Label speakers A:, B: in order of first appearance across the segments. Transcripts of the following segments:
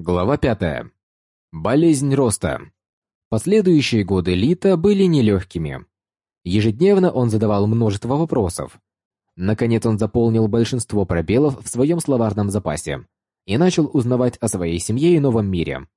A: Глава пятая. Болезнь роста. Последующие годы Лита были нелегкими. Ежедневно он задавал множество вопросов. Наконец он заполнил большинство пробелов в своем словарном запасе и начал узнавать о своей семье и новом мире.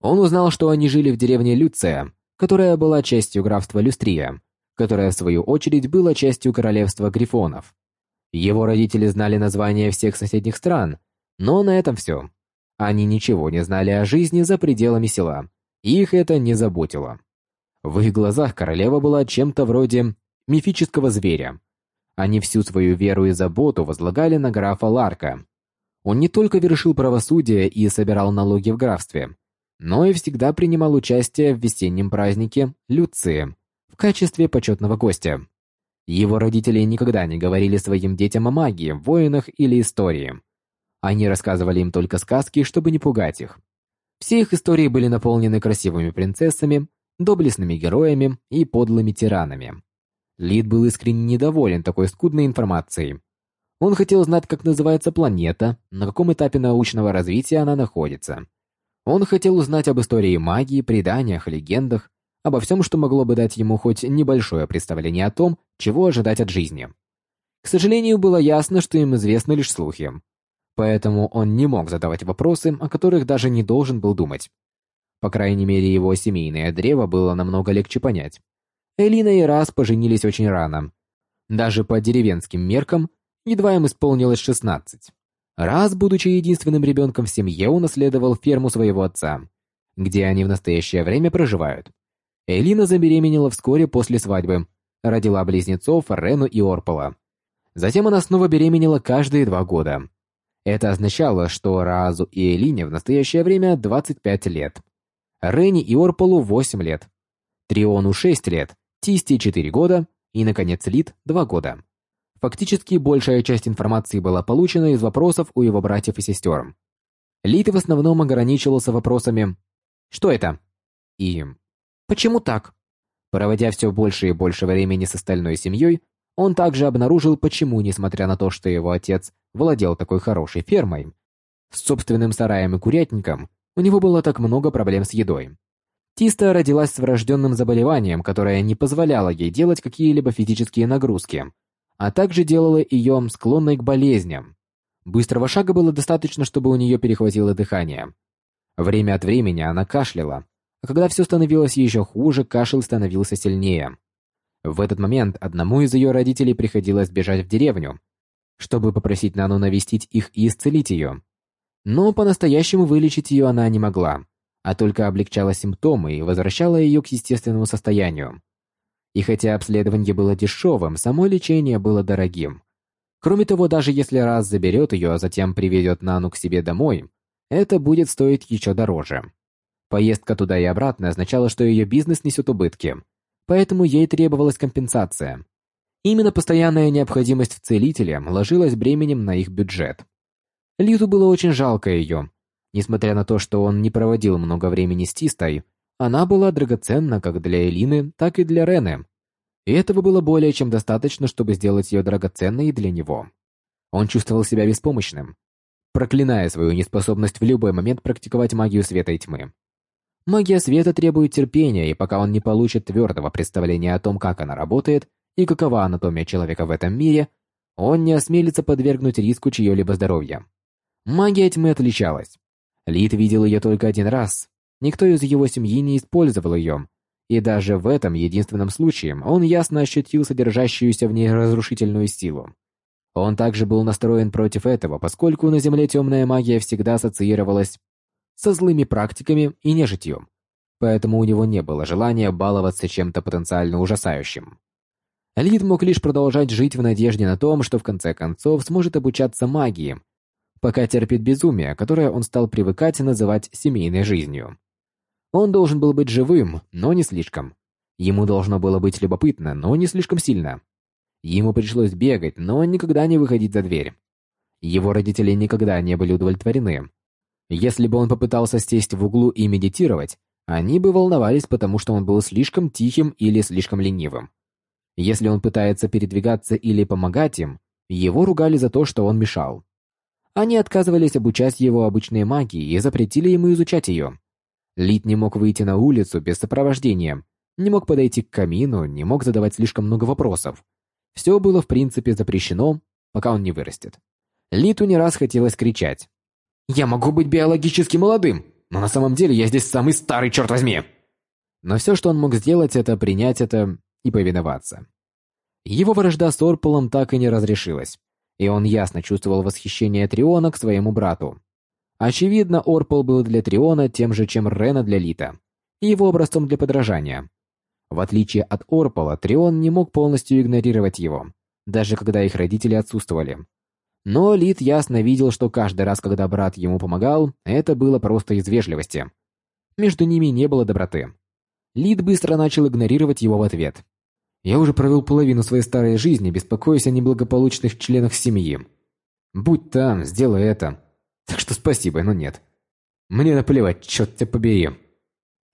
A: Он узнал, что они жили в деревне Люция, которая была частью графства Люстрия, которое в свою очередь было частью королевства Грифонов. Его родители знали названия всех соседних стран, но на этом все. Они ничего не знали о жизни за пределами села, их это не заботило. В их глазах королева была чем-то вроде мифического зверя. Они всю свою веру и заботу возлагали на графа Ларка. Он не только вершил правосудие и собирал налоги в графстве, но и всегда принимал участие в весеннем празднике Люции в качестве почетного гостя. Его родители никогда не говорили своим детям о магии, воинах или истории. Они рассказывали им только сказки, чтобы не пугать их. Все их истории были наполнены красивыми принцессами, доблестными героями и подлыми тиранами. Лид был искренне недоволен такой скудной информацией. Он хотел знать, как называется планета, на каком этапе научного развития она находится. Он хотел узнать об истории магии, преданиях, легендах, обо всем, что могло бы дать ему хоть небольшое представление о том, чего ожидать от жизни. К сожалению, было ясно, что им известны лишь слухи. Поэтому он не мог задавать вопросы, о которых даже не должен был думать. По крайней мере, его семейное древо было намного легче понять. Элина и Раз поженились очень рано. Даже по деревенским меркам, едва им исполнилось 16. Раз, будучи единственным ребенком в семье, унаследовал ферму своего отца, где они в настоящее время проживают. Элина забеременела вскоре после свадьбы, родила близнецов Рену и Орпола. Затем она снова беременела каждые два года. Это означало, что Разу и Элине в настоящее время 25 лет. Рене и Орполу 8 лет. Триону 6 лет, Тисти 4 года и, наконец, Лид 2 года. Фактически, большая часть информации была получена из вопросов у его братьев и сестер. Лид в основном ограничивался вопросами «Что это?» и «Почему так?». Проводя все больше и больше времени с остальной семьей, он также обнаружил, почему, несмотря на то, что его отец владел такой хорошей фермой, с собственным сараем и курятником, у него было так много проблем с едой. Тиста родилась с врожденным заболеванием, которое не позволяло ей делать какие-либо физические нагрузки, а также делало ее склонной к болезням. Быстрого шага было достаточно, чтобы у нее перехватило дыхание. Время от времени она кашляла, а когда все становилось еще хуже, кашель становился сильнее. В этот момент одному из ее родителей приходилось бежать в деревню, чтобы попросить Нану навестить их и исцелить ее. Но по-настоящему вылечить ее она не могла, а только облегчала симптомы и возвращала ее к естественному состоянию. И хотя обследование было дешевым, само лечение было дорогим. Кроме того, даже если раз заберет ее, а затем приведет Нану к себе домой, это будет стоить еще дороже. Поездка туда и обратно означала, что ее бизнес несет убытки – поэтому ей требовалась компенсация. Именно постоянная необходимость в целителе ложилась бременем на их бюджет. Лизу было очень жалко ее. Несмотря на то, что он не проводил много времени с Тистой, она была драгоценна как для Элины, так и для Рены. И этого было более чем достаточно, чтобы сделать ее драгоценной для него. Он чувствовал себя беспомощным, проклиная свою неспособность в любой момент практиковать магию света и тьмы. Магия света требует терпения, и пока он не получит твердого представления о том, как она работает и какова анатомия человека в этом мире, он не осмелится подвергнуть риску чье-либо здоровье. Магия тьмы отличалась. Лид видел ее только один раз. Никто из его семьи не использовал ее. И даже в этом единственном случае он ясно ощутил содержащуюся в ней разрушительную силу. Он также был настроен против этого, поскольку на Земле темная магия всегда ассоциировалась со злыми практиками и нежитью, поэтому у него не было желания баловаться чем-то потенциально ужасающим. Лид мог лишь продолжать жить в надежде на том, что в конце концов сможет обучаться магии, пока терпит безумие, которое он стал привыкать называть семейной жизнью. Он должен был быть живым, но не слишком. Ему должно было быть любопытно, но не слишком сильно. Ему пришлось бегать, но никогда не выходить за дверь. Его родители никогда не были удовлетворены, если бы он попытался сесть в углу и медитировать, они бы волновались, потому что он был слишком тихим или слишком ленивым. Если он пытается передвигаться или помогать им, его ругали за то, что он мешал. Они отказывались обучать его обычной магии и запретили ему изучать ее. Лид не мог выйти на улицу без сопровождения, не мог подойти к камину, не мог задавать слишком много вопросов. Все было в принципе запрещено, пока он не вырастет. Литу не раз хотелось кричать. «Я могу быть биологически молодым, но на самом деле я здесь самый старый, черт возьми!» Но все, что он мог сделать, это принять это и повиноваться. Его вражда с Орполом так и не разрешилась, и он ясно чувствовал восхищение Триона к своему брату. Очевидно, Орпол был для Триона тем же, чем Рена для Лита, и его образцом для подражания. В отличие от Орпола, Трион не мог полностью игнорировать его, даже когда их родители отсутствовали. Но Лит ясно видел, что каждый раз, когда брат ему помогал, это было просто из вежливости. Между ними не было доброты. Лид быстро начал игнорировать его в ответ. «Я уже провел половину своей старой жизни, беспокоясь о неблагополучных членах семьи. Будь там, сделай это. Так что спасибо, но нет. Мне наплевать, черт тебя побери».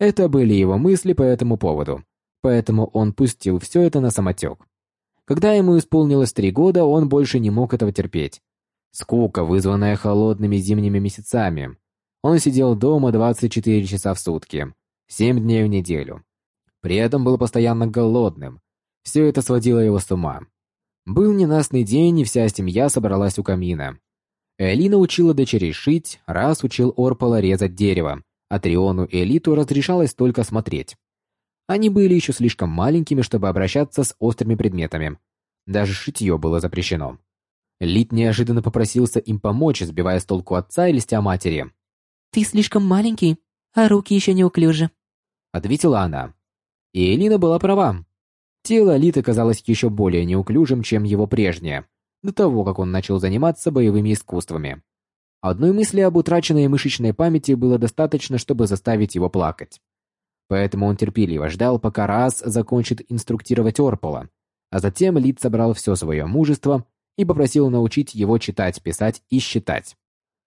A: Это были его мысли по этому поводу, поэтому он пустил все это на самотек. Когда ему исполнилось три года, он больше не мог этого терпеть. Скука, вызванная холодными зимними месяцами. Он сидел дома 24 часа в сутки, 7 дней в неделю. При этом был постоянно голодным. Все это сводило его с ума. Был ненастный день, и вся семья собралась у камина. Элина учила дочерей шить, раз учил Орпола резать дерево, а Триону и Элиту разрешалось только смотреть. Они были еще слишком маленькими, чтобы обращаться с острыми предметами. Даже шитье было запрещено. Лит неожиданно попросился им помочь, сбивая с толку отца и листя матери.
B: «Ты слишком маленький, а руки еще неуклюжи», —
A: ответила она. И Элина была права. Тело Литы казалось еще более неуклюжим, чем его прежнее, до того, как он начал заниматься боевыми искусствами. Одной мысли об утраченной мышечной памяти было достаточно, чтобы заставить его плакать. Поэтому он терпеливо ждал, пока Раз закончит инструктировать Орпола, а затем Лид собрал все свое мужество и попросил научить его читать, писать и считать.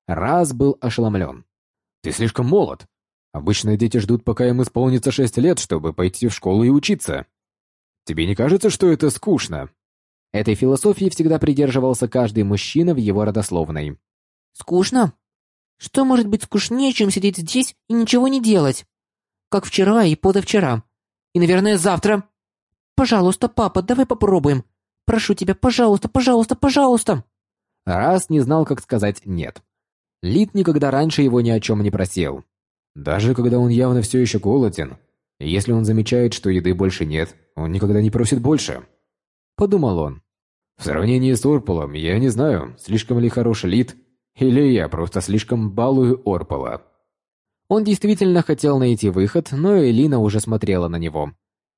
A: Раз был ошеломлен. «Ты слишком молод. Обычно дети ждут, пока им исполнится шесть лет, чтобы пойти в школу и учиться. Тебе не кажется, что это скучно?» Этой философии всегда придерживался каждый мужчина в его родословной.
B: «Скучно? Что может быть скучнее, чем сидеть здесь и ничего не делать?» Как вчера и позавчера. И, наверное, завтра. Пожалуйста, папа, давай попробуем. Прошу тебя, пожалуйста, пожалуйста, пожалуйста.
A: Раз не знал, как сказать «нет». Лид никогда раньше его ни о чем не просил. Даже когда он явно все еще голоден. Если он замечает, что еды больше нет, он никогда не просит больше. Подумал он. В сравнении с Орполом, я не знаю, слишком ли хорош Лид, или я просто слишком балую Орпола. Он действительно хотел найти выход, но Элина уже смотрела на него.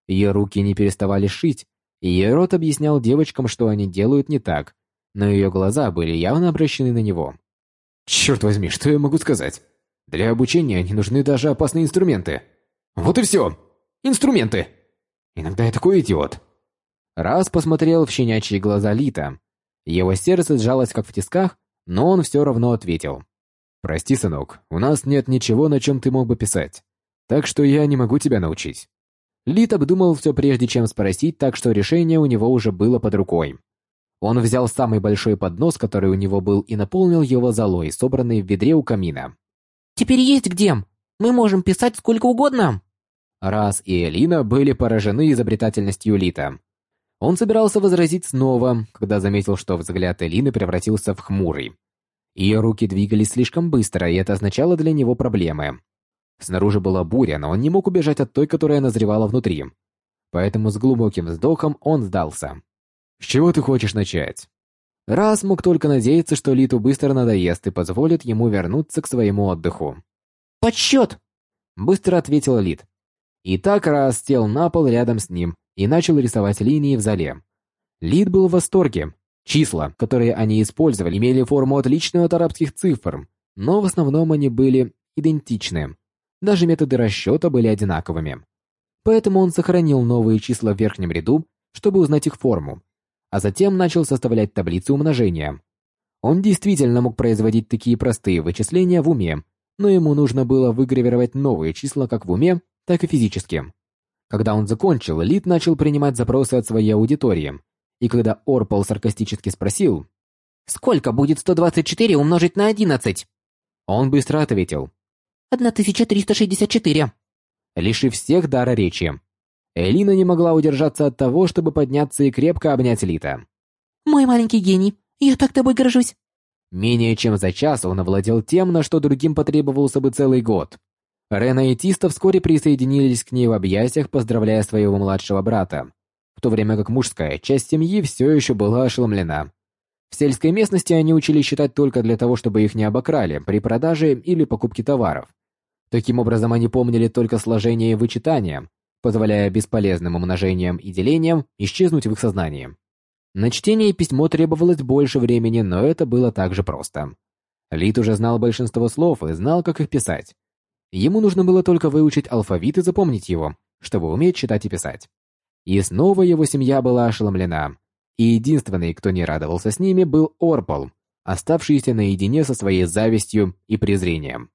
A: Ее руки не переставали шить, и ее рот объяснял девочкам, что они делают не так, но ее глаза были явно обращены на него. «Черт возьми, что я могу сказать? Для обучения не нужны даже опасные инструменты. Вот и все! Инструменты! Иногда я такой идиот!» Раз посмотрел в щенячьи глаза Лита. Его сердце сжалось как в тисках, но он все равно ответил. «Прости, сынок, у нас нет ничего, на чем ты мог бы писать. Так что я не могу тебя научить». Лит обдумал все прежде, чем спросить, так что решение у него уже было под рукой. Он взял самый большой поднос, который у него был, и наполнил его золой, собранной в ведре у камина.
B: «Теперь есть где. Мы можем писать сколько угодно».
A: Раз и Элина были поражены изобретательностью Лита. Он собирался возразить снова, когда заметил, что взгляд Элины превратился в хмурый. Ее руки двигались слишком быстро, и это означало для него проблемы. Снаружи была буря, но он не мог убежать от той, которая назревала внутри. Поэтому с глубоким вздохом он сдался. «С чего ты хочешь начать?» Раз мог только надеяться, что Литу быстро надоест и позволит ему вернуться к своему отдыху.
B: «Подсчет!»
A: — быстро ответил Лит. И так раз сел на пол рядом с ним и начал рисовать линии в зале. Лид был в восторге. Числа, которые они использовали, имели форму отличную от арабских цифр, но в основном они были идентичны. Даже методы расчета были одинаковыми. Поэтому он сохранил новые числа в верхнем ряду, чтобы узнать их форму, а затем начал составлять таблицы умножения. Он действительно мог производить такие простые вычисления в уме, но ему нужно было выгравировать новые числа как в уме, так и физически. Когда он закончил, Лид начал принимать запросы от своей аудитории, и когда Орпол саркастически спросил,
B: Сколько будет 124 умножить на 11?
A: Он быстро ответил.
B: 1364.
A: Лишив всех дара речи. Элина не могла удержаться от того, чтобы подняться и крепко обнять Лита.
B: Мой маленький гений, я так тобой горжусь.
A: Менее чем за час он овладел тем, на что другим потребовался бы целый год. Рена и Тиста вскоре присоединились к ней в объятиях, поздравляя своего младшего брата, то время как мужская часть семьи все еще была ошеломлена. В сельской местности они учились считать только для того, чтобы их не обокрали при продаже или покупке товаров. Таким образом, они помнили только сложение и вычитание, позволяя бесполезным умножением и делением исчезнуть в их сознании. На чтение письмо требовалось больше времени, но это было также просто. Лит уже знал большинство слов и знал, как их писать. Ему нужно было только выучить алфавит и запомнить его, чтобы уметь читать и писать. И снова его семья была ошеломлена. И единственный, кто не радовался с ними, был Орпол, оставшийся наедине со своей завистью и презрением.